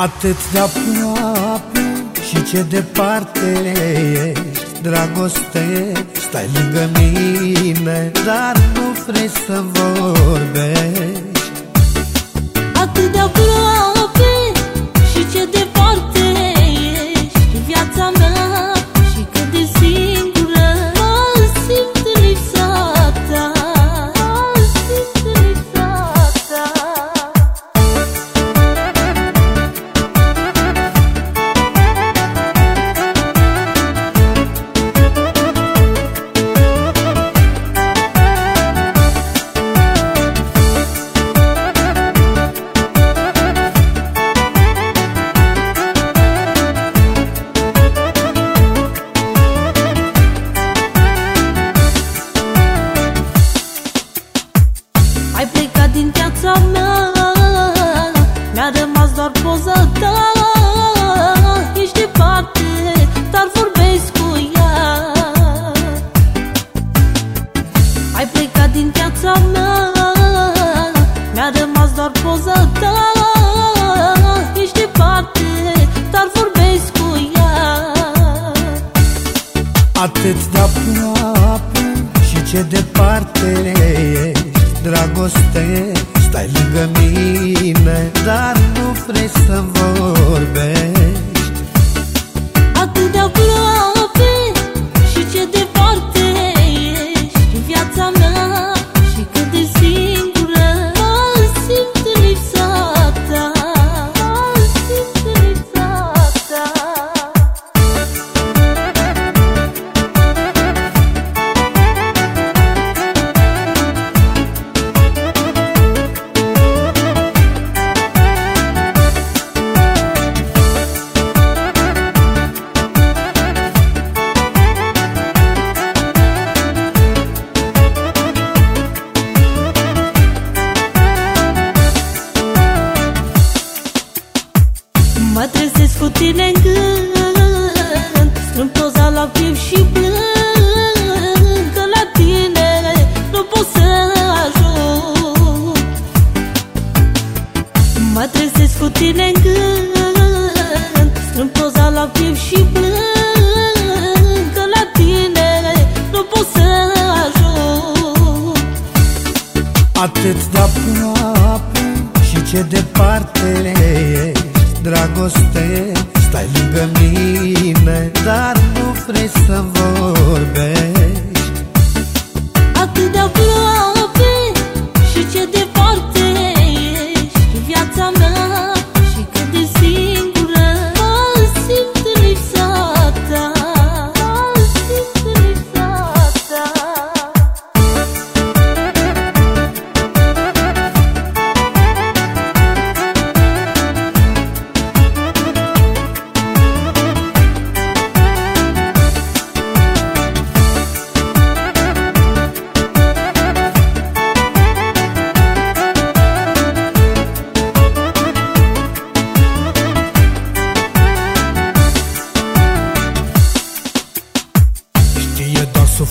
Atât de aproape și ce departe ești Dragoste, stai lângă mine Dar nu vrei să vorbești. Atât de aproape viața mea. Mi-a rămas doar poza ta. Ești departe, dar vorbesc cu ea. Atât de aproape și ce departe ești Dragoste, stai lângă mine Dar nu vrei să vorbești Mă trezesc cu tine în gând Strâmb poza la piept și plâng Că la tine nu pot să ajung. Mă trezesc cu tine în gând Strâmb poza la piept și plâng Că la tine nu pot să ajung. Atât de aproape și ce departe ești Dragoste, stai lângă mine Dar nu vrei să vorbești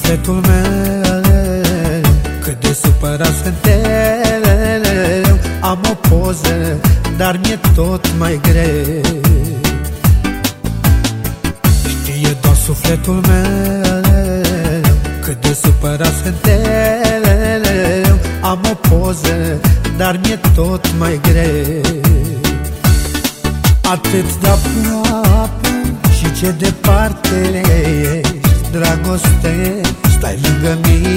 sufletul meu Cât de supărat sunt eu Am o poză, dar mi-e tot mai greu. Știe doar sufletul meu Cât de supărat sunt eu Am o poză, dar mi-e tot mai greu. Atât de aproape și ce departe ești Dragoste, stai lângă mine